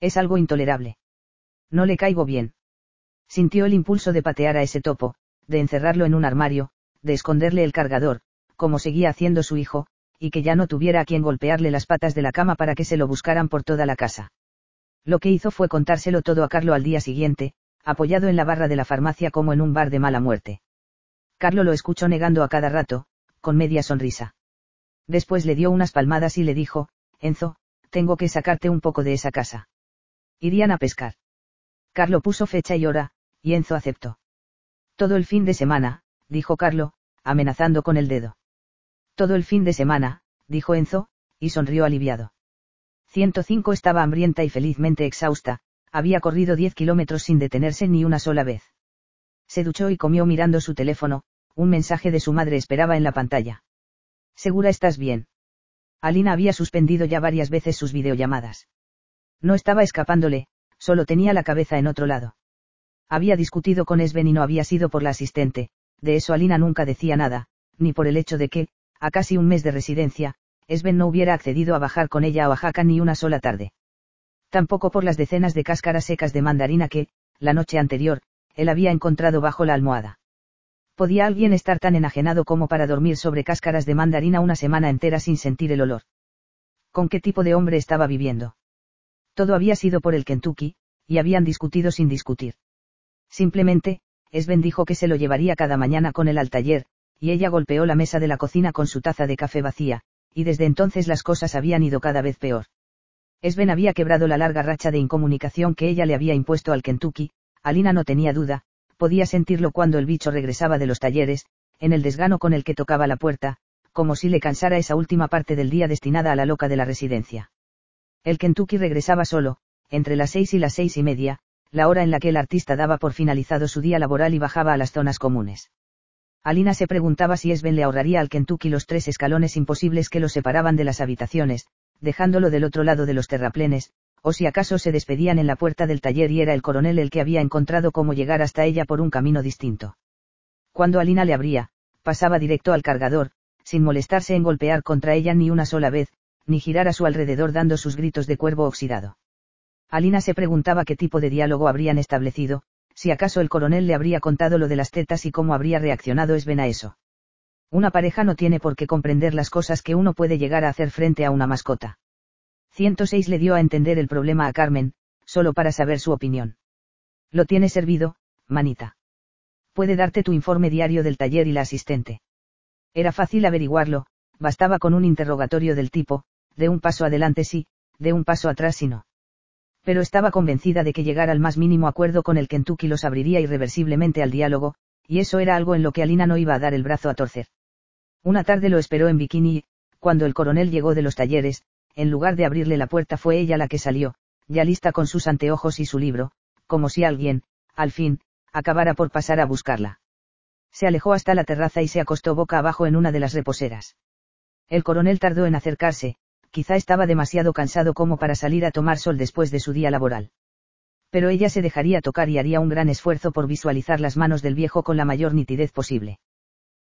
Es algo intolerable. No le caigo bien. Sintió el impulso de patear a ese topo, de encerrarlo en un armario, de esconderle el cargador, como seguía haciendo su hijo, y que ya no tuviera a quien golpearle las patas de la cama para que se lo buscaran por toda la casa. Lo que hizo fue contárselo todo a Carlo al día siguiente, apoyado en la barra de la farmacia como en un bar de mala muerte. Carlo lo escuchó negando a cada rato, con media sonrisa. Después le dio unas palmadas y le dijo, Enzo, tengo que sacarte un poco de esa casa. Irían a pescar. Carlo puso fecha y hora, y Enzo aceptó. Todo el fin de semana, dijo Carlo, amenazando con el dedo. Todo el fin de semana, dijo Enzo, y sonrió aliviado. 105 estaba hambrienta y felizmente exhausta, había corrido 10 kilómetros sin detenerse ni una sola vez. Se duchó y comió mirando su teléfono, un mensaje de su madre esperaba en la pantalla. ¿Segura estás bien? Alina había suspendido ya varias veces sus videollamadas. No estaba escapándole, solo tenía la cabeza en otro lado. Había discutido con Sven y no había sido por la asistente, de eso Alina nunca decía nada, ni por el hecho de que, a casi un mes de residencia, Sven no hubiera accedido a bajar con ella a Oaxaca ni una sola tarde. Tampoco por las decenas de cáscaras secas de mandarina que, la noche anterior, él había encontrado bajo la almohada. ¿Podía alguien estar tan enajenado como para dormir sobre cáscaras de mandarina una semana entera sin sentir el olor? ¿Con qué tipo de hombre estaba viviendo? Todo había sido por el Kentucky, y habían discutido sin discutir. Simplemente, Sven dijo que se lo llevaría cada mañana con él al taller, y ella golpeó la mesa de la cocina con su taza de café vacía, y desde entonces las cosas habían ido cada vez peor. Sven había quebrado la larga racha de incomunicación que ella le había impuesto al Kentucky, Alina no tenía duda, podía sentirlo cuando el bicho regresaba de los talleres, en el desgano con el que tocaba la puerta, como si le cansara esa última parte del día destinada a la loca de la residencia. El Kentucky regresaba solo, entre las seis y las seis y media, la hora en la que el artista daba por finalizado su día laboral y bajaba a las zonas comunes. Alina se preguntaba si Esben le ahorraría al Kentucky los tres escalones imposibles que lo separaban de las habitaciones, dejándolo del otro lado de los terraplenes, o si acaso se despedían en la puerta del taller y era el coronel el que había encontrado cómo llegar hasta ella por un camino distinto. Cuando Alina le abría, pasaba directo al cargador, sin molestarse en golpear contra ella ni una sola vez, ni girar a su alrededor dando sus gritos de cuervo oxidado. Alina se preguntaba qué tipo de diálogo habrían establecido, si acaso el coronel le habría contado lo de las tetas y cómo habría reaccionado Esben a eso. Una pareja no tiene por qué comprender las cosas que uno puede llegar a hacer frente a una mascota. 106 le dio a entender el problema a Carmen, solo para saber su opinión. Lo tiene servido, manita. Puede darte tu informe diario del taller y la asistente. Era fácil averiguarlo, bastaba con un interrogatorio del tipo, de un paso adelante sí, de un paso atrás sí no pero estaba convencida de que llegar al más mínimo acuerdo con el Kentucky los abriría irreversiblemente al diálogo, y eso era algo en lo que Alina no iba a dar el brazo a torcer. Una tarde lo esperó en bikini y, cuando el coronel llegó de los talleres, en lugar de abrirle la puerta fue ella la que salió, ya lista con sus anteojos y su libro, como si alguien, al fin, acabara por pasar a buscarla. Se alejó hasta la terraza y se acostó boca abajo en una de las reposeras. El coronel tardó en acercarse, quizá estaba demasiado cansado como para salir a tomar sol después de su día laboral. Pero ella se dejaría tocar y haría un gran esfuerzo por visualizar las manos del viejo con la mayor nitidez posible.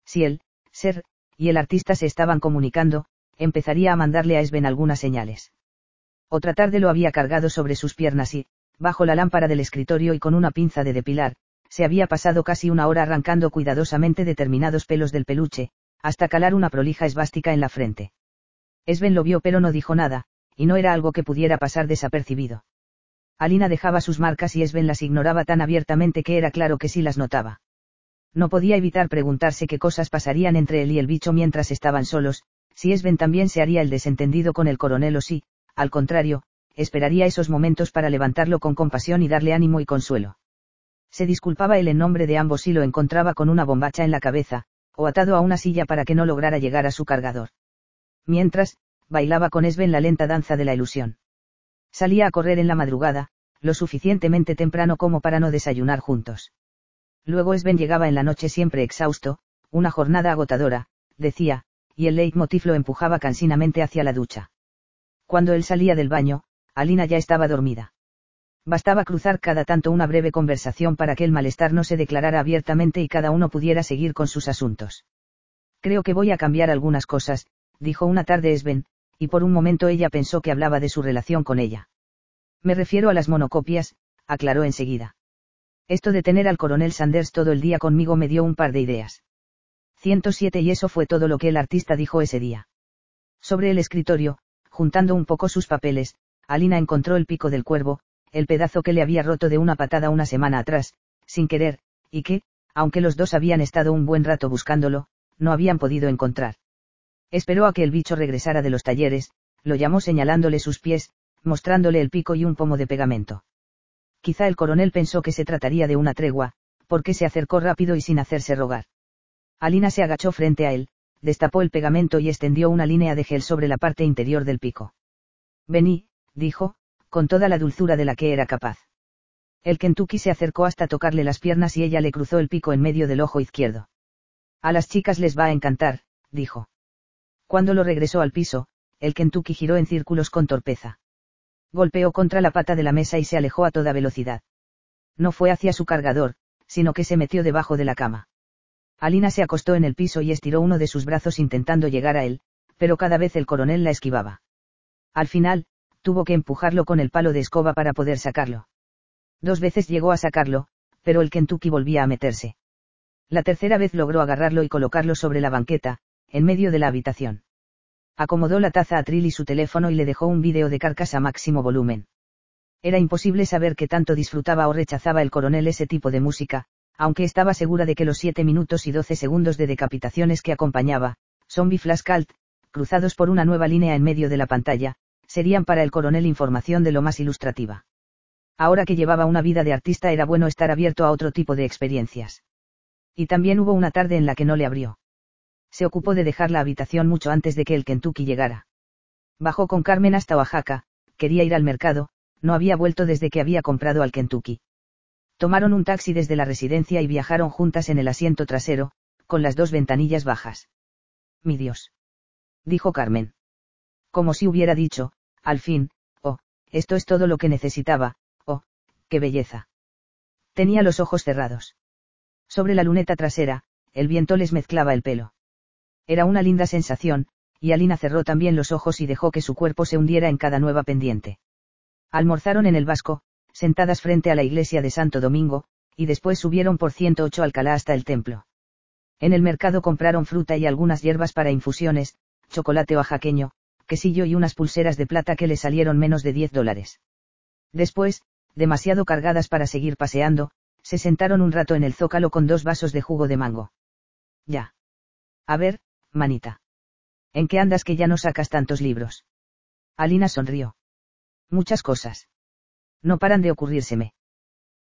Si él, Ser, y el artista se estaban comunicando, empezaría a mandarle a Esben algunas señales. Otra tarde lo había cargado sobre sus piernas y, bajo la lámpara del escritorio y con una pinza de depilar, se había pasado casi una hora arrancando cuidadosamente determinados pelos del peluche, hasta calar una prolija esvástica en la frente. Sven lo vio pero no dijo nada, y no era algo que pudiera pasar desapercibido. Alina dejaba sus marcas y Sven las ignoraba tan abiertamente que era claro que sí las notaba. No podía evitar preguntarse qué cosas pasarían entre él y el bicho mientras estaban solos, si Sven también se haría el desentendido con el coronel o si, al contrario, esperaría esos momentos para levantarlo con compasión y darle ánimo y consuelo. Se disculpaba él en nombre de ambos si lo encontraba con una bombacha en la cabeza, o atado a una silla para que no lograra llegar a su cargador mientras, bailaba con Esben la lenta danza de la ilusión. Salía a correr en la madrugada, lo suficientemente temprano como para no desayunar juntos. Luego Esben llegaba en la noche siempre exhausto, una jornada agotadora, decía, y el leitmotiv lo empujaba cansinamente hacia la ducha. Cuando él salía del baño, Alina ya estaba dormida. Bastaba cruzar cada tanto una breve conversación para que el malestar no se declarara abiertamente y cada uno pudiera seguir con sus asuntos. Creo que voy a cambiar algunas cosas, dijo una tarde Sven, y por un momento ella pensó que hablaba de su relación con ella. Me refiero a las monocopias, aclaró enseguida. Esto de tener al coronel Sanders todo el día conmigo me dio un par de ideas. 107 y eso fue todo lo que el artista dijo ese día. Sobre el escritorio, juntando un poco sus papeles, Alina encontró el pico del cuervo, el pedazo que le había roto de una patada una semana atrás, sin querer, y que, aunque los dos habían estado un buen rato buscándolo, no habían podido encontrar. Esperó a que el bicho regresara de los talleres, lo llamó señalándole sus pies, mostrándole el pico y un pomo de pegamento. Quizá el coronel pensó que se trataría de una tregua, porque se acercó rápido y sin hacerse rogar. Alina se agachó frente a él, destapó el pegamento y extendió una línea de gel sobre la parte interior del pico. Vení, dijo, con toda la dulzura de la que era capaz. El Kentucky se acercó hasta tocarle las piernas y ella le cruzó el pico en medio del ojo izquierdo. A las chicas les va a encantar, dijo. Cuando lo regresó al piso, el Kentucky giró en círculos con torpeza. Golpeó contra la pata de la mesa y se alejó a toda velocidad. No fue hacia su cargador, sino que se metió debajo de la cama. Alina se acostó en el piso y estiró uno de sus brazos intentando llegar a él, pero cada vez el coronel la esquivaba. Al final, tuvo que empujarlo con el palo de escoba para poder sacarlo. Dos veces llegó a sacarlo, pero el Kentucky volvía a meterse. La tercera vez logró agarrarlo y colocarlo sobre la banqueta, en medio de la habitación acomodó la taza a Trill y su teléfono y le dejó un vídeo de carcas a máximo volumen. Era imposible saber qué tanto disfrutaba o rechazaba el coronel ese tipo de música, aunque estaba segura de que los 7 minutos y 12 segundos de decapitaciones que acompañaba, Zombie Flash cruzados por una nueva línea en medio de la pantalla, serían para el coronel información de lo más ilustrativa. Ahora que llevaba una vida de artista era bueno estar abierto a otro tipo de experiencias. Y también hubo una tarde en la que no le abrió se ocupó de dejar la habitación mucho antes de que el Kentucky llegara. Bajó con Carmen hasta Oaxaca, quería ir al mercado, no había vuelto desde que había comprado al Kentucky. Tomaron un taxi desde la residencia y viajaron juntas en el asiento trasero, con las dos ventanillas bajas. Mi Dios. Dijo Carmen. Como si hubiera dicho, al fin, oh, esto es todo lo que necesitaba, oh, qué belleza. Tenía los ojos cerrados. Sobre la luneta trasera, el viento les mezclaba el pelo. Era una linda sensación, y Alina cerró también los ojos y dejó que su cuerpo se hundiera en cada nueva pendiente. Almorzaron en el Vasco, sentadas frente a la iglesia de Santo Domingo, y después subieron por 108 Alcalá hasta el templo. En el mercado compraron fruta y algunas hierbas para infusiones, chocolate oaxaqueño, quesillo y unas pulseras de plata que le salieron menos de 10 dólares. Después, demasiado cargadas para seguir paseando, se sentaron un rato en el zócalo con dos vasos de jugo de mango. Ya. A ver, manita. ¿En qué andas que ya no sacas tantos libros? Alina sonrió. Muchas cosas. No paran de ocurrírseme.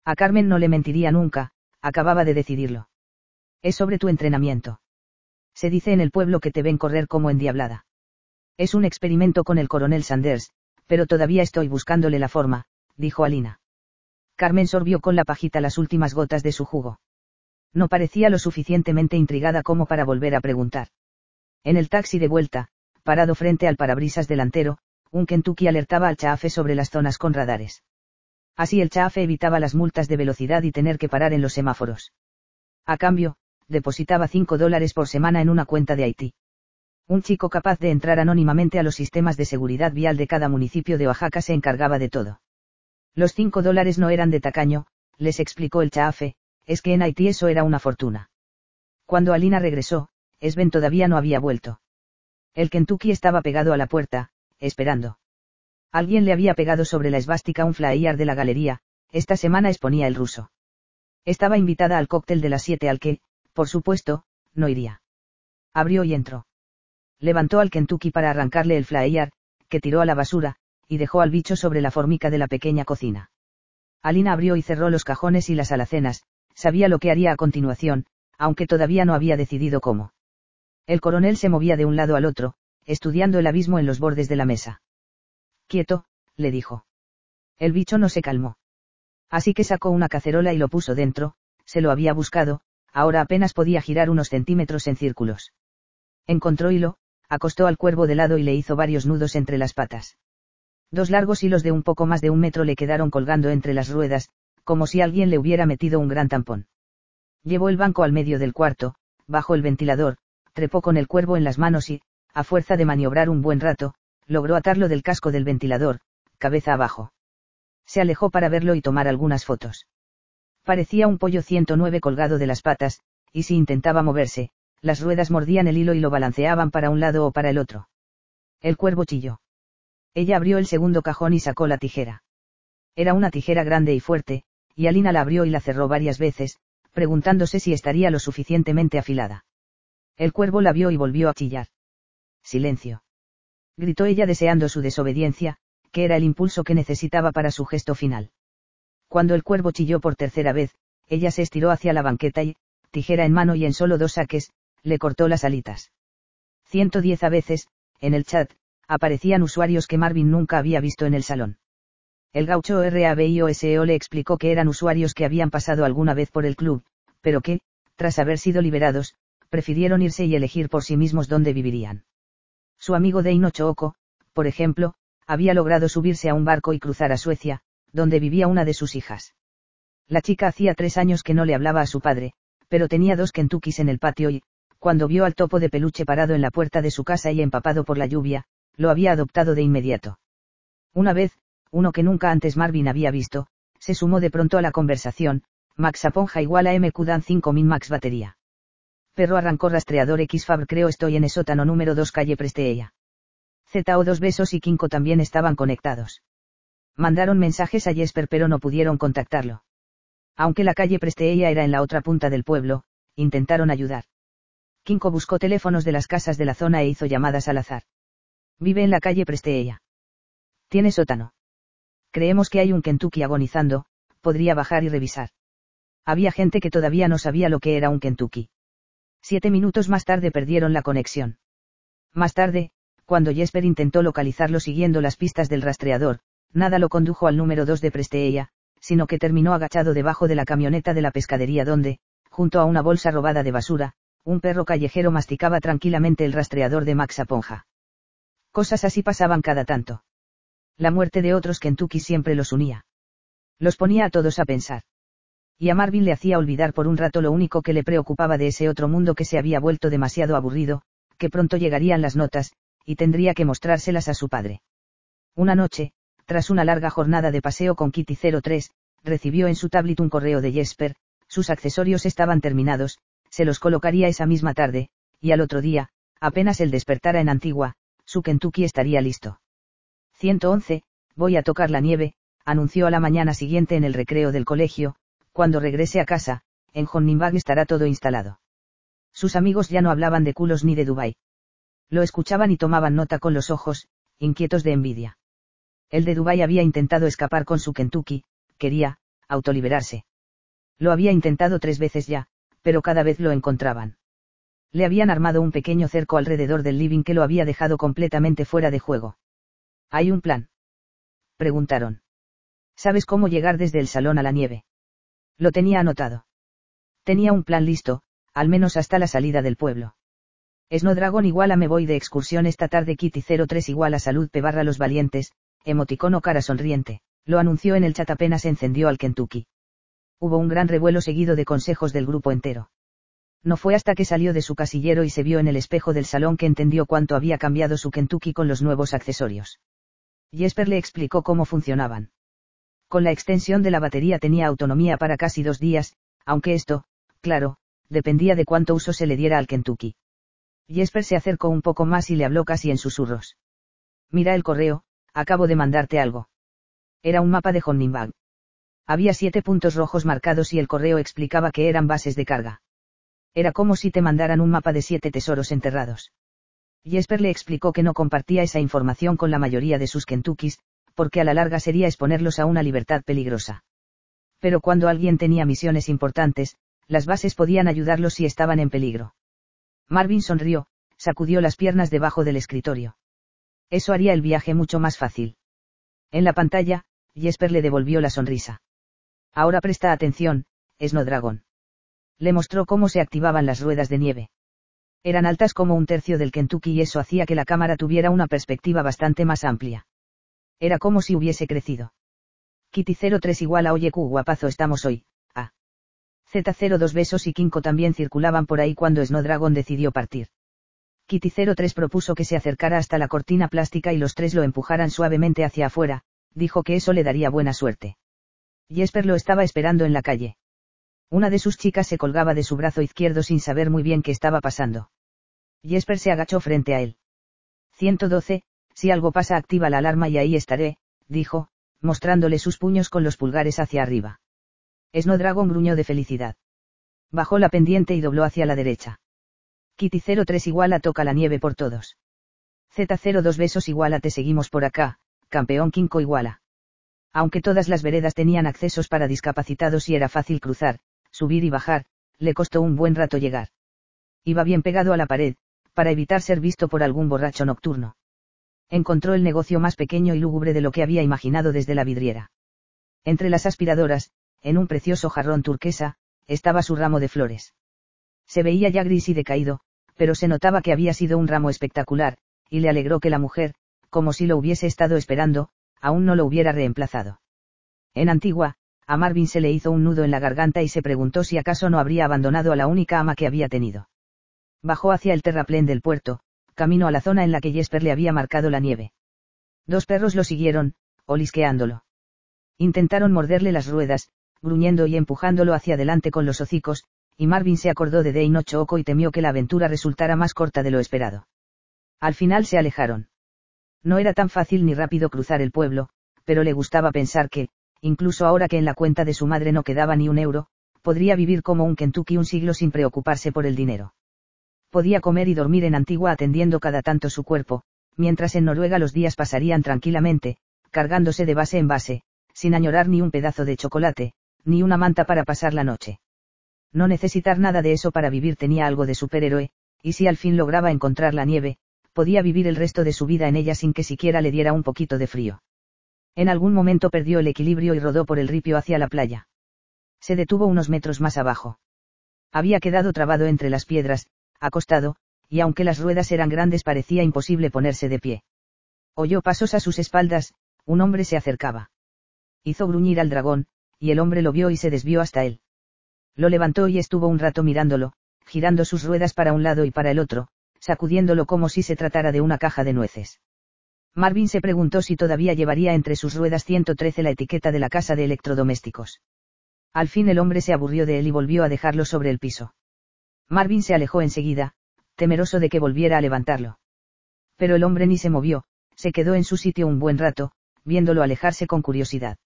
A Carmen no le mentiría nunca, acababa de decidirlo. Es sobre tu entrenamiento. Se dice en el pueblo que te ven correr como endiablada. Es un experimento con el coronel Sanders, pero todavía estoy buscándole la forma, dijo Alina. Carmen sorbió con la pajita las últimas gotas de su jugo. No parecía lo suficientemente intrigada como para volver a preguntar. En el taxi de vuelta, parado frente al parabrisas delantero, un Kentucky alertaba al chafe sobre las zonas con radares. Así el chafe evitaba las multas de velocidad y tener que parar en los semáforos. A cambio, depositaba 5 dólares por semana en una cuenta de Haití. Un chico capaz de entrar anónimamente a los sistemas de seguridad vial de cada municipio de Oaxaca se encargaba de todo. Los 5 dólares no eran de tacaño, les explicó el chafe, es que en Haití eso era una fortuna. Cuando Alina regresó, Sven todavía no había vuelto. El Kentucky estaba pegado a la puerta, esperando. Alguien le había pegado sobre la esvástica un flyer de la galería, esta semana exponía el ruso. Estaba invitada al cóctel de las siete al que, por supuesto, no iría. Abrió y entró. Levantó al Kentucky para arrancarle el flyer, que tiró a la basura, y dejó al bicho sobre la formica de la pequeña cocina. Alina abrió y cerró los cajones y las alacenas, sabía lo que haría a continuación, aunque todavía no había decidido cómo. El coronel se movía de un lado al otro, estudiando el abismo en los bordes de la mesa. Quieto, le dijo. El bicho no se calmó. Así que sacó una cacerola y lo puso dentro, se lo había buscado, ahora apenas podía girar unos centímetros en círculos. Encontró hilo, acostó al cuervo de lado y le hizo varios nudos entre las patas. Dos largos hilos de un poco más de un metro le quedaron colgando entre las ruedas, como si alguien le hubiera metido un gran tampón. Llevó el banco al medio del cuarto, bajo el ventilador, trepó con el cuervo en las manos y, a fuerza de maniobrar un buen rato, logró atarlo del casco del ventilador, cabeza abajo. Se alejó para verlo y tomar algunas fotos. Parecía un pollo 109 colgado de las patas, y si intentaba moverse, las ruedas mordían el hilo y lo balanceaban para un lado o para el otro. El cuervo chilló. Ella abrió el segundo cajón y sacó la tijera. Era una tijera grande y fuerte, y Alina la abrió y la cerró varias veces, preguntándose si estaría lo suficientemente afilada. El cuervo la vio y volvió a chillar. Silencio. Gritó ella deseando su desobediencia, que era el impulso que necesitaba para su gesto final. Cuando el cuervo chilló por tercera vez, ella se estiró hacia la banqueta y, tijera en mano y en solo dos saques, le cortó las alitas. 110 a veces, en el chat, aparecían usuarios que Marvin nunca había visto en el salón. El gaucho RABIOSEO le explicó que eran usuarios que habían pasado alguna vez por el club, pero que, tras haber sido liberados, prefirieron irse y elegir por sí mismos dónde vivirían. Su amigo Deino Chooko, por ejemplo, había logrado subirse a un barco y cruzar a Suecia, donde vivía una de sus hijas. La chica hacía tres años que no le hablaba a su padre, pero tenía dos Kentuckys en el patio y, cuando vio al topo de peluche parado en la puerta de su casa y empapado por la lluvia, lo había adoptado de inmediato. Una vez, uno que nunca antes Marvin había visto, se sumó de pronto a la conversación, Max Aponja igual a MQ Dan 5000 Max batería. Perro arrancó rastreador X Fab creo estoy en el sótano número 2 calle Presteella. Z o dos besos y Kinko también estaban conectados. Mandaron mensajes a Jesper pero no pudieron contactarlo. Aunque la calle Presteella era en la otra punta del pueblo, intentaron ayudar. Kinko buscó teléfonos de las casas de la zona e hizo llamadas al azar. Vive en la calle Presteella. Tiene sótano. Creemos que hay un Kentucky agonizando, podría bajar y revisar. Había gente que todavía no sabía lo que era un Kentucky. Siete minutos más tarde perdieron la conexión. Más tarde, cuando Jesper intentó localizarlo siguiendo las pistas del rastreador, nada lo condujo al número 2 de Presteella, sino que terminó agachado debajo de la camioneta de la pescadería donde, junto a una bolsa robada de basura, un perro callejero masticaba tranquilamente el rastreador de Max Aponja. Cosas así pasaban cada tanto. La muerte de otros Kentucky siempre los unía. Los ponía a todos a pensar. Y a Marvin le hacía olvidar por un rato lo único que le preocupaba de ese otro mundo que se había vuelto demasiado aburrido, que pronto llegarían las notas, y tendría que mostrárselas a su padre. Una noche, tras una larga jornada de paseo con Kitty 03, recibió en su tablet un correo de Jesper, sus accesorios estaban terminados, se los colocaría esa misma tarde, y al otro día, apenas él despertara en Antigua, su Kentucky estaría listo. 111, voy a tocar la nieve, anunció a la mañana siguiente en el recreo del colegio, cuando regrese a casa, en Honningbag estará todo instalado. Sus amigos ya no hablaban de culos ni de Dubai. Lo escuchaban y tomaban nota con los ojos, inquietos de envidia. El de Dubai había intentado escapar con su Kentucky, quería, autoliberarse. Lo había intentado tres veces ya, pero cada vez lo encontraban. Le habían armado un pequeño cerco alrededor del living que lo había dejado completamente fuera de juego. ¿Hay un plan? Preguntaron. ¿Sabes cómo llegar desde el salón a la nieve? Lo tenía anotado. Tenía un plan listo, al menos hasta la salida del pueblo. Snowdragon igual a me voy de excursión esta tarde Kitty 03 igual a salud P barra los valientes, emoticono cara sonriente, lo anunció en el chat apenas encendió al Kentucky. Hubo un gran revuelo seguido de consejos del grupo entero. No fue hasta que salió de su casillero y se vio en el espejo del salón que entendió cuánto había cambiado su Kentucky con los nuevos accesorios. Jesper le explicó cómo funcionaban. Con la extensión de la batería tenía autonomía para casi dos días, aunque esto, claro, dependía de cuánto uso se le diera al Kentucky. Jesper se acercó un poco más y le habló casi en susurros. Mira el correo, acabo de mandarte algo. Era un mapa de Honningbag. Había siete puntos rojos marcados y el correo explicaba que eran bases de carga. Era como si te mandaran un mapa de siete tesoros enterrados. Jesper le explicó que no compartía esa información con la mayoría de sus Kentuckys, porque a la larga sería exponerlos a una libertad peligrosa. Pero cuando alguien tenía misiones importantes, las bases podían ayudarlos si estaban en peligro. Marvin sonrió, sacudió las piernas debajo del escritorio. Eso haría el viaje mucho más fácil. En la pantalla, Jesper le devolvió la sonrisa. Ahora presta atención, Snowdragon. Le mostró cómo se activaban las ruedas de nieve. Eran altas como un tercio del Kentucky y eso hacía que la cámara tuviera una perspectiva bastante más amplia. Era como si hubiese crecido. Kitty 03 igual a Oye Q guapazo estamos hoy, a. Z02 besos y Kinko también circulaban por ahí cuando Snowdragon decidió partir. Kitty 03 propuso que se acercara hasta la cortina plástica y los tres lo empujaran suavemente hacia afuera, dijo que eso le daría buena suerte. Jesper lo estaba esperando en la calle. Una de sus chicas se colgaba de su brazo izquierdo sin saber muy bien qué estaba pasando. Jesper se agachó frente a él. 112, si algo pasa activa la alarma y ahí estaré, dijo, mostrándole sus puños con los pulgares hacia arriba. Snowdragon gruñó de felicidad. Bajó la pendiente y dobló hacia la derecha. Kitty 03 igual a toca la nieve por todos. Z02 besos igual a te seguimos por acá, campeón Kinko iguala. Aunque todas las veredas tenían accesos para discapacitados y era fácil cruzar, subir y bajar, le costó un buen rato llegar. Iba bien pegado a la pared, para evitar ser visto por algún borracho nocturno. Encontró el negocio más pequeño y lúgubre de lo que había imaginado desde la vidriera. Entre las aspiradoras, en un precioso jarrón turquesa, estaba su ramo de flores. Se veía ya gris y decaído, pero se notaba que había sido un ramo espectacular, y le alegró que la mujer, como si lo hubiese estado esperando, aún no lo hubiera reemplazado. En Antigua, a Marvin se le hizo un nudo en la garganta y se preguntó si acaso no habría abandonado a la única ama que había tenido. Bajó hacia el terraplén del puerto, camino a la zona en la que Jesper le había marcado la nieve. Dos perros lo siguieron, olisqueándolo. Intentaron morderle las ruedas, gruñendo y empujándolo hacia adelante con los hocicos, y Marvin se acordó de Deino Choco y temió que la aventura resultara más corta de lo esperado. Al final se alejaron. No era tan fácil ni rápido cruzar el pueblo, pero le gustaba pensar que, incluso ahora que en la cuenta de su madre no quedaba ni un euro, podría vivir como un Kentucky un siglo sin preocuparse por el dinero. Podía comer y dormir en Antigua atendiendo cada tanto su cuerpo, mientras en Noruega los días pasarían tranquilamente, cargándose de base en base, sin añorar ni un pedazo de chocolate, ni una manta para pasar la noche. No necesitar nada de eso para vivir tenía algo de superhéroe, y si al fin lograba encontrar la nieve, podía vivir el resto de su vida en ella sin que siquiera le diera un poquito de frío. En algún momento perdió el equilibrio y rodó por el ripio hacia la playa. Se detuvo unos metros más abajo. Había quedado trabado entre las piedras, acostado, y aunque las ruedas eran grandes parecía imposible ponerse de pie. Oyó pasos a sus espaldas, un hombre se acercaba. Hizo gruñir al dragón, y el hombre lo vio y se desvió hasta él. Lo levantó y estuvo un rato mirándolo, girando sus ruedas para un lado y para el otro, sacudiéndolo como si se tratara de una caja de nueces. Marvin se preguntó si todavía llevaría entre sus ruedas 113 la etiqueta de la casa de electrodomésticos. Al fin el hombre se aburrió de él y volvió a dejarlo sobre el piso. Marvin se alejó enseguida, temeroso de que volviera a levantarlo. Pero el hombre ni se movió, se quedó en su sitio un buen rato, viéndolo alejarse con curiosidad.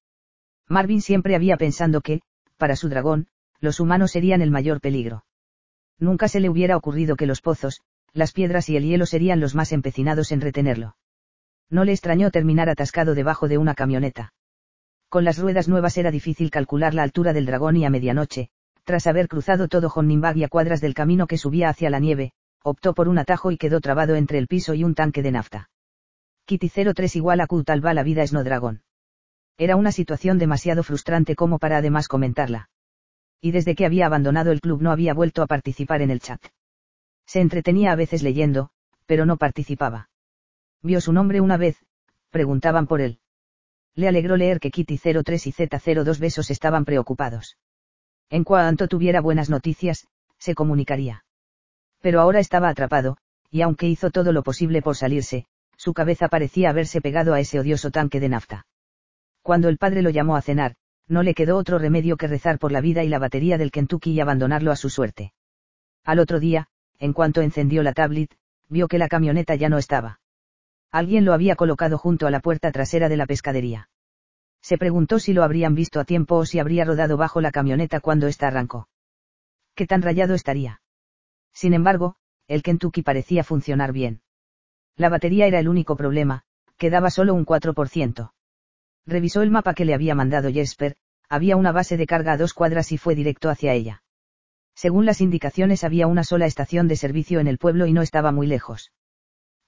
Marvin siempre había pensado que, para su dragón, los humanos serían el mayor peligro. Nunca se le hubiera ocurrido que los pozos, las piedras y el hielo serían los más empecinados en retenerlo. No le extrañó terminar atascado debajo de una camioneta. Con las ruedas nuevas era difícil calcular la altura del dragón y a medianoche, tras haber cruzado todo Honnimbag y a cuadras del camino que subía hacia la nieve, optó por un atajo y quedó trabado entre el piso y un tanque de nafta. Kitty 03 igual a Q tal va la vida Snowdragon. Era una situación demasiado frustrante como para además comentarla. Y desde que había abandonado el club no había vuelto a participar en el chat. Se entretenía a veces leyendo, pero no participaba. Vio su nombre una vez, preguntaban por él. Le alegró leer que Kitty 03 y Z02 besos estaban preocupados. En cuanto tuviera buenas noticias, se comunicaría. Pero ahora estaba atrapado, y aunque hizo todo lo posible por salirse, su cabeza parecía haberse pegado a ese odioso tanque de nafta. Cuando el padre lo llamó a cenar, no le quedó otro remedio que rezar por la vida y la batería del Kentucky y abandonarlo a su suerte. Al otro día, en cuanto encendió la tablet, vio que la camioneta ya no estaba. Alguien lo había colocado junto a la puerta trasera de la pescadería. Se preguntó si lo habrían visto a tiempo o si habría rodado bajo la camioneta cuando ésta arrancó. ¿Qué tan rayado estaría? Sin embargo, el Kentucky parecía funcionar bien. La batería era el único problema, quedaba solo un 4%. Revisó el mapa que le había mandado Jesper, había una base de carga a dos cuadras y fue directo hacia ella. Según las indicaciones había una sola estación de servicio en el pueblo y no estaba muy lejos.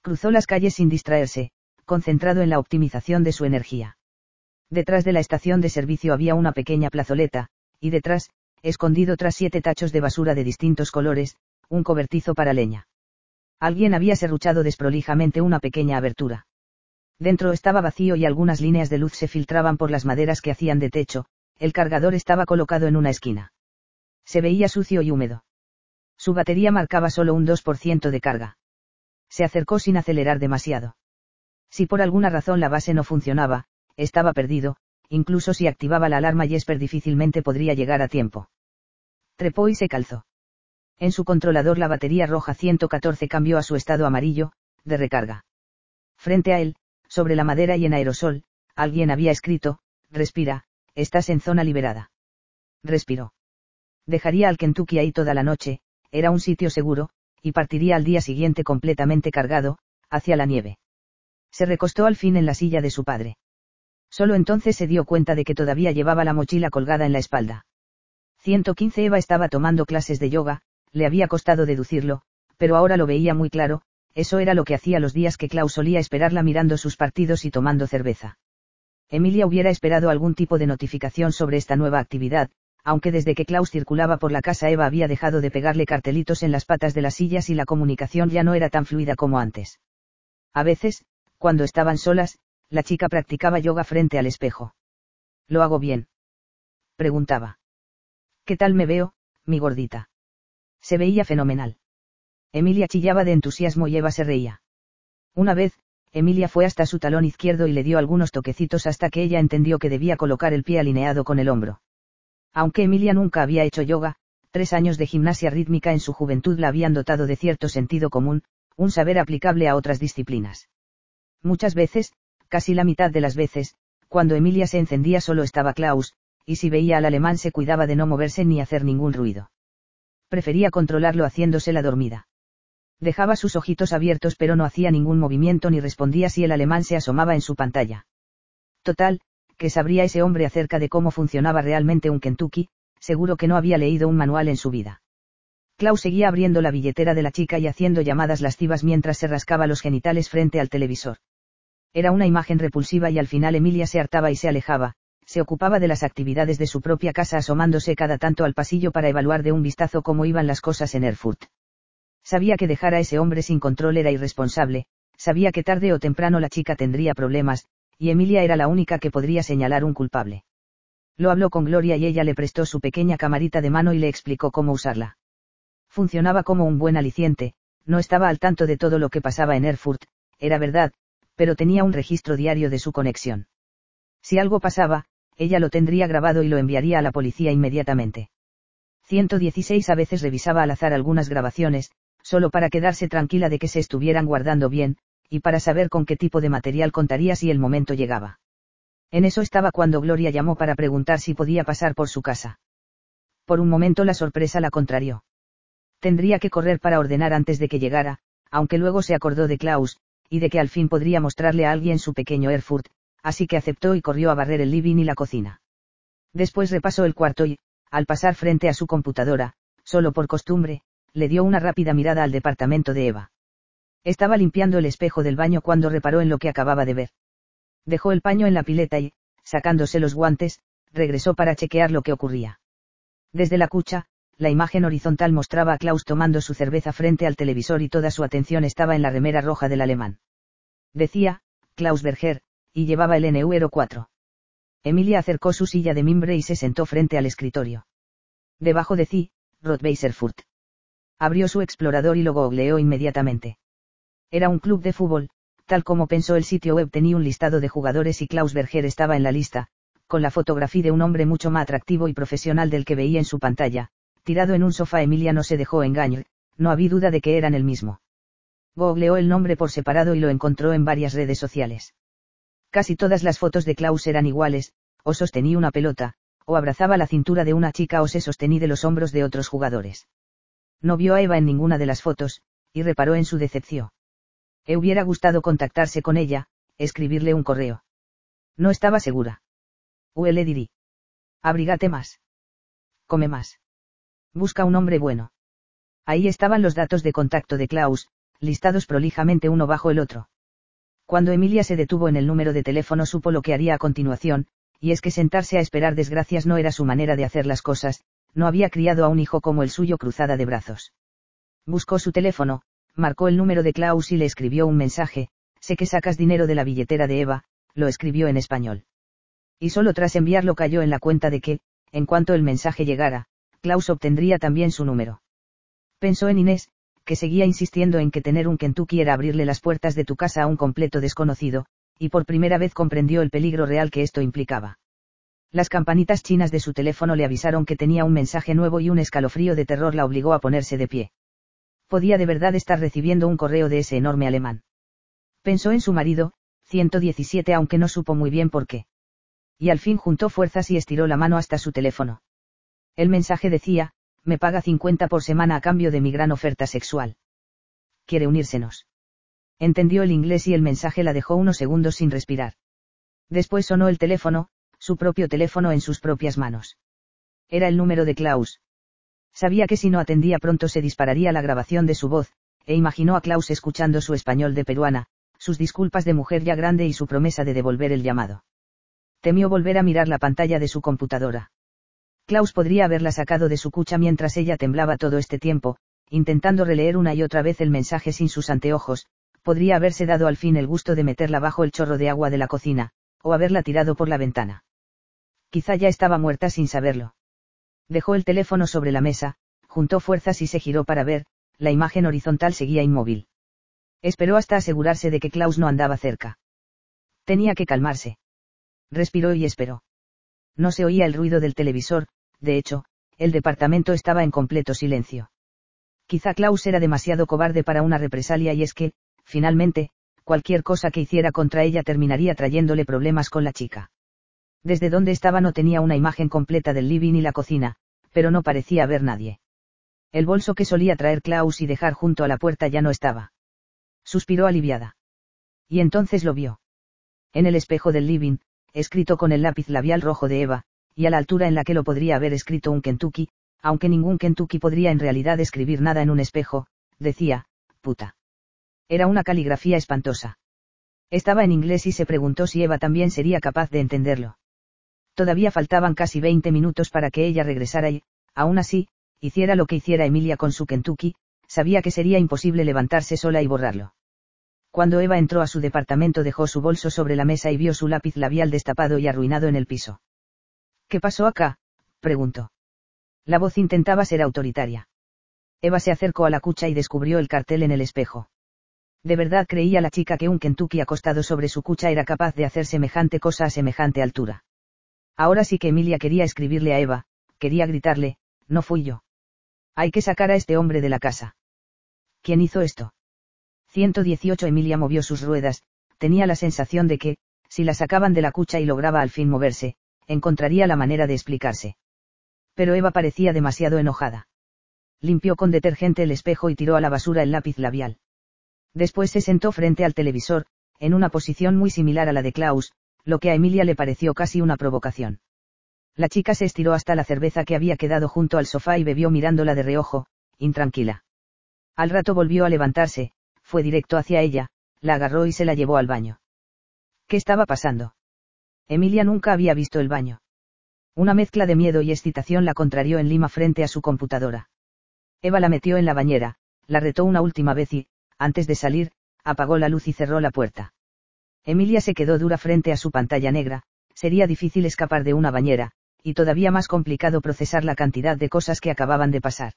Cruzó las calles sin distraerse, concentrado en la optimización de su energía. Detrás de la estación de servicio había una pequeña plazoleta, y detrás, escondido tras siete tachos de basura de distintos colores, un cobertizo para leña. Alguien había serruchado desprolijamente una pequeña abertura. Dentro estaba vacío y algunas líneas de luz se filtraban por las maderas que hacían de techo, el cargador estaba colocado en una esquina. Se veía sucio y húmedo. Su batería marcaba solo un 2% de carga. Se acercó sin acelerar demasiado. Si por alguna razón la base no funcionaba, estaba perdido, incluso si activaba la alarma Jesper difícilmente podría llegar a tiempo. Trepó y se calzó. En su controlador la batería roja 114 cambió a su estado amarillo, de recarga. Frente a él, sobre la madera y en aerosol, alguien había escrito, respira, estás en zona liberada. Respiró. Dejaría al Kentucky ahí toda la noche, era un sitio seguro, y partiría al día siguiente completamente cargado, hacia la nieve. Se recostó al fin en la silla de su padre. Solo entonces se dio cuenta de que todavía llevaba la mochila colgada en la espalda. 115 Eva estaba tomando clases de yoga, le había costado deducirlo, pero ahora lo veía muy claro, eso era lo que hacía los días que Klaus solía esperarla mirando sus partidos y tomando cerveza. Emilia hubiera esperado algún tipo de notificación sobre esta nueva actividad, aunque desde que Klaus circulaba por la casa Eva había dejado de pegarle cartelitos en las patas de las sillas y la comunicación ya no era tan fluida como antes. A veces, cuando estaban solas, la chica practicaba yoga frente al espejo. ¿Lo hago bien? Preguntaba. ¿Qué tal me veo, mi gordita? Se veía fenomenal. Emilia chillaba de entusiasmo y Eva se reía. Una vez, Emilia fue hasta su talón izquierdo y le dio algunos toquecitos hasta que ella entendió que debía colocar el pie alineado con el hombro. Aunque Emilia nunca había hecho yoga, tres años de gimnasia rítmica en su juventud la habían dotado de cierto sentido común, un saber aplicable a otras disciplinas. Muchas veces, casi la mitad de las veces, cuando Emilia se encendía solo estaba Klaus, y si veía al alemán se cuidaba de no moverse ni hacer ningún ruido prefería controlarlo haciéndose la dormida. Dejaba sus ojitos abiertos pero no hacía ningún movimiento ni respondía si el alemán se asomaba en su pantalla. Total, que sabría ese hombre acerca de cómo funcionaba realmente un Kentucky, seguro que no había leído un manual en su vida. Klaus seguía abriendo la billetera de la chica y haciendo llamadas lascivas mientras se rascaba los genitales frente al televisor. Era una imagen repulsiva y al final Emilia se hartaba y se alejaba, se ocupaba de las actividades de su propia casa asomándose cada tanto al pasillo para evaluar de un vistazo cómo iban las cosas en Erfurt. Sabía que dejar a ese hombre sin control era irresponsable, sabía que tarde o temprano la chica tendría problemas, y Emilia era la única que podría señalar un culpable. Lo habló con Gloria y ella le prestó su pequeña camarita de mano y le explicó cómo usarla. Funcionaba como un buen aliciente, no estaba al tanto de todo lo que pasaba en Erfurt, era verdad, pero tenía un registro diario de su conexión. Si algo pasaba, ella lo tendría grabado y lo enviaría a la policía inmediatamente. 116 a veces revisaba al azar algunas grabaciones, solo para quedarse tranquila de que se estuvieran guardando bien, y para saber con qué tipo de material contaría si el momento llegaba. En eso estaba cuando Gloria llamó para preguntar si podía pasar por su casa. Por un momento la sorpresa la contrarió. Tendría que correr para ordenar antes de que llegara, aunque luego se acordó de Klaus, y de que al fin podría mostrarle a alguien su pequeño Erfurt, así que aceptó y corrió a barrer el living y la cocina. Después repasó el cuarto y, al pasar frente a su computadora, solo por costumbre, le dio una rápida mirada al departamento de Eva. Estaba limpiando el espejo del baño cuando reparó en lo que acababa de ver. Dejó el paño en la pileta y, sacándose los guantes, regresó para chequear lo que ocurría. Desde la cucha, la imagen horizontal mostraba a Klaus tomando su cerveza frente al televisor y toda su atención estaba en la remera roja del alemán. Decía, Klaus Berger, y llevaba el NU 4. Emilia acercó su silla de mimbre y se sentó frente al escritorio. Debajo de sí, Rottweiserfurt. Abrió su explorador y lo googleó inmediatamente. Era un club de fútbol, tal como pensó el sitio web tenía un listado de jugadores y Klaus Berger estaba en la lista, con la fotografía de un hombre mucho más atractivo y profesional del que veía en su pantalla, tirado en un sofá Emilia no se dejó engañar, no había duda de que eran el mismo. Googleó el nombre por separado y lo encontró en varias redes sociales. Casi todas las fotos de Klaus eran iguales, o sostenía una pelota, o abrazaba la cintura de una chica o se sostenía de los hombros de otros jugadores. No vio a Eva en ninguna de las fotos, y reparó en su decepción. E hubiera gustado contactarse con ella, escribirle un correo. No estaba segura. Ue le dirí. Abrígate más. Come más. Busca un hombre bueno. Ahí estaban los datos de contacto de Klaus, listados prolijamente uno bajo el otro. Cuando Emilia se detuvo en el número de teléfono supo lo que haría a continuación, y es que sentarse a esperar desgracias no era su manera de hacer las cosas, no había criado a un hijo como el suyo cruzada de brazos. Buscó su teléfono, marcó el número de Klaus y le escribió un mensaje, sé que sacas dinero de la billetera de Eva, lo escribió en español. Y solo tras enviarlo cayó en la cuenta de que, en cuanto el mensaje llegara, Klaus obtendría también su número. Pensó en Inés, que seguía insistiendo en que tener un Kentucky era abrirle las puertas de tu casa a un completo desconocido, y por primera vez comprendió el peligro real que esto implicaba. Las campanitas chinas de su teléfono le avisaron que tenía un mensaje nuevo y un escalofrío de terror la obligó a ponerse de pie. Podía de verdad estar recibiendo un correo de ese enorme alemán. Pensó en su marido, 117 aunque no supo muy bien por qué. Y al fin juntó fuerzas y estiró la mano hasta su teléfono. El mensaje decía, me paga 50 por semana a cambio de mi gran oferta sexual. ¿Quiere unírsenos? Entendió el inglés y el mensaje la dejó unos segundos sin respirar. Después sonó el teléfono, su propio teléfono en sus propias manos. Era el número de Klaus. Sabía que si no atendía pronto se dispararía la grabación de su voz, e imaginó a Klaus escuchando su español de peruana, sus disculpas de mujer ya grande y su promesa de devolver el llamado. Temió volver a mirar la pantalla de su computadora. Klaus podría haberla sacado de su cucha mientras ella temblaba todo este tiempo, intentando releer una y otra vez el mensaje sin sus anteojos, podría haberse dado al fin el gusto de meterla bajo el chorro de agua de la cocina, o haberla tirado por la ventana. Quizá ya estaba muerta sin saberlo. Dejó el teléfono sobre la mesa, juntó fuerzas y se giró para ver, la imagen horizontal seguía inmóvil. Esperó hasta asegurarse de que Klaus no andaba cerca. Tenía que calmarse. Respiró y esperó. No se oía el ruido del televisor, de hecho, el departamento estaba en completo silencio. Quizá Klaus era demasiado cobarde para una represalia y es que, finalmente, cualquier cosa que hiciera contra ella terminaría trayéndole problemas con la chica. Desde donde estaba no tenía una imagen completa del living y la cocina, pero no parecía haber nadie. El bolso que solía traer Klaus y dejar junto a la puerta ya no estaba. Suspiró aliviada. Y entonces lo vio. En el espejo del living, escrito con el lápiz labial rojo de Eva, y a la altura en la que lo podría haber escrito un Kentucky, aunque ningún Kentucky podría en realidad escribir nada en un espejo, decía, puta. Era una caligrafía espantosa. Estaba en inglés y se preguntó si Eva también sería capaz de entenderlo. Todavía faltaban casi 20 minutos para que ella regresara y, aún así, hiciera lo que hiciera Emilia con su Kentucky, sabía que sería imposible levantarse sola y borrarlo. Cuando Eva entró a su departamento dejó su bolso sobre la mesa y vio su lápiz labial destapado y arruinado en el piso. ¿Qué pasó acá? preguntó. La voz intentaba ser autoritaria. Eva se acercó a la cucha y descubrió el cartel en el espejo. De verdad creía la chica que un Kentucky acostado sobre su cucha era capaz de hacer semejante cosa a semejante altura. Ahora sí que Emilia quería escribirle a Eva, quería gritarle, no fui yo. Hay que sacar a este hombre de la casa. ¿Quién hizo esto? 118 Emilia movió sus ruedas, tenía la sensación de que, si la sacaban de la cucha y lograba al fin moverse, encontraría la manera de explicarse. Pero Eva parecía demasiado enojada. Limpió con detergente el espejo y tiró a la basura el lápiz labial. Después se sentó frente al televisor, en una posición muy similar a la de Klaus, lo que a Emilia le pareció casi una provocación. La chica se estiró hasta la cerveza que había quedado junto al sofá y bebió mirándola de reojo, intranquila. Al rato volvió a levantarse, fue directo hacia ella, la agarró y se la llevó al baño. ¿Qué estaba pasando? Emilia nunca había visto el baño. Una mezcla de miedo y excitación la contrarió en Lima frente a su computadora. Eva la metió en la bañera, la retó una última vez y, antes de salir, apagó la luz y cerró la puerta. Emilia se quedó dura frente a su pantalla negra, sería difícil escapar de una bañera, y todavía más complicado procesar la cantidad de cosas que acababan de pasar.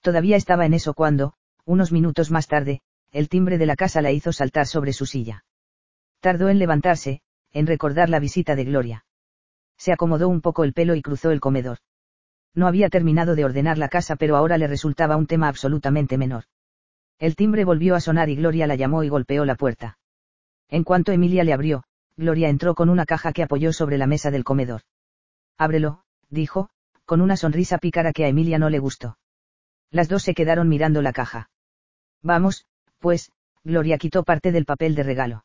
Todavía estaba en eso cuando, unos minutos más tarde, el timbre de la casa la hizo saltar sobre su silla. Tardó en levantarse, en recordar la visita de Gloria. Se acomodó un poco el pelo y cruzó el comedor. No había terminado de ordenar la casa pero ahora le resultaba un tema absolutamente menor. El timbre volvió a sonar y Gloria la llamó y golpeó la puerta. En cuanto Emilia le abrió, Gloria entró con una caja que apoyó sobre la mesa del comedor. Ábrelo, dijo, con una sonrisa pícara que a Emilia no le gustó. Las dos se quedaron mirando la caja. Vamos, pues, Gloria quitó parte del papel de regalo.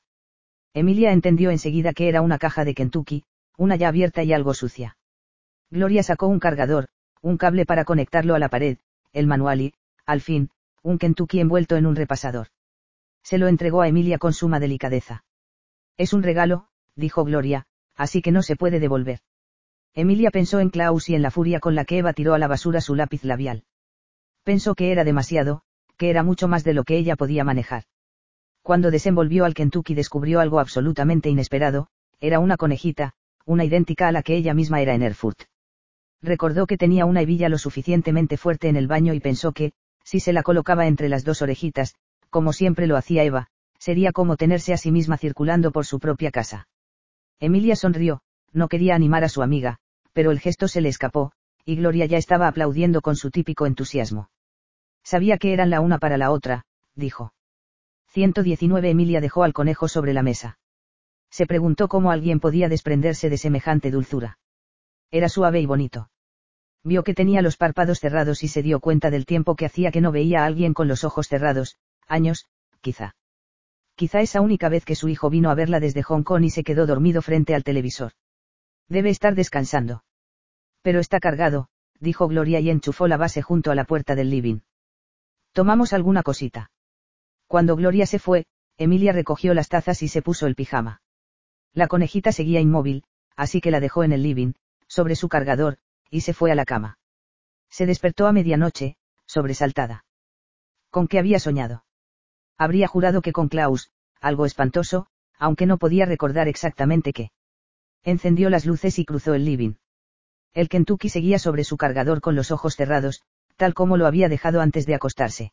Emilia entendió enseguida que era una caja de Kentucky, una ya abierta y algo sucia. Gloria sacó un cargador, un cable para conectarlo a la pared, el manual y, al fin, un Kentucky envuelto en un repasador. Se lo entregó a Emilia con suma delicadeza. Es un regalo, dijo Gloria, así que no se puede devolver. Emilia pensó en Klaus y en la furia con la que Eva tiró a la basura su lápiz labial. Pensó que era demasiado, que era mucho más de lo que ella podía manejar. Cuando desenvolvió al Kentucky descubrió algo absolutamente inesperado, era una conejita, una idéntica a la que ella misma era en Erfurt. Recordó que tenía una hebilla lo suficientemente fuerte en el baño y pensó que, si se la colocaba entre las dos orejitas, como siempre lo hacía Eva, Sería como tenerse a sí misma circulando por su propia casa. Emilia sonrió, no quería animar a su amiga, pero el gesto se le escapó, y Gloria ya estaba aplaudiendo con su típico entusiasmo. Sabía que eran la una para la otra, dijo. 119 Emilia dejó al conejo sobre la mesa. Se preguntó cómo alguien podía desprenderse de semejante dulzura. Era suave y bonito. Vio que tenía los párpados cerrados y se dio cuenta del tiempo que hacía que no veía a alguien con los ojos cerrados, años, quizá. Quizá esa única vez que su hijo vino a verla desde Hong Kong y se quedó dormido frente al televisor. Debe estar descansando. Pero está cargado, dijo Gloria y enchufó la base junto a la puerta del living. Tomamos alguna cosita. Cuando Gloria se fue, Emilia recogió las tazas y se puso el pijama. La conejita seguía inmóvil, así que la dejó en el living, sobre su cargador, y se fue a la cama. Se despertó a medianoche, sobresaltada. ¿Con qué había soñado? Habría jurado que con Klaus, algo espantoso, aunque no podía recordar exactamente qué. Encendió las luces y cruzó el living. El Kentucky seguía sobre su cargador con los ojos cerrados, tal como lo había dejado antes de acostarse.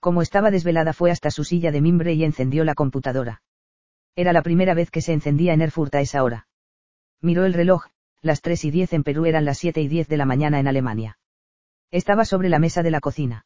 Como estaba desvelada fue hasta su silla de mimbre y encendió la computadora. Era la primera vez que se encendía en Erfurt a esa hora. Miró el reloj, las 3 y 10 en Perú eran las 7 y 10 de la mañana en Alemania. Estaba sobre la mesa de la cocina.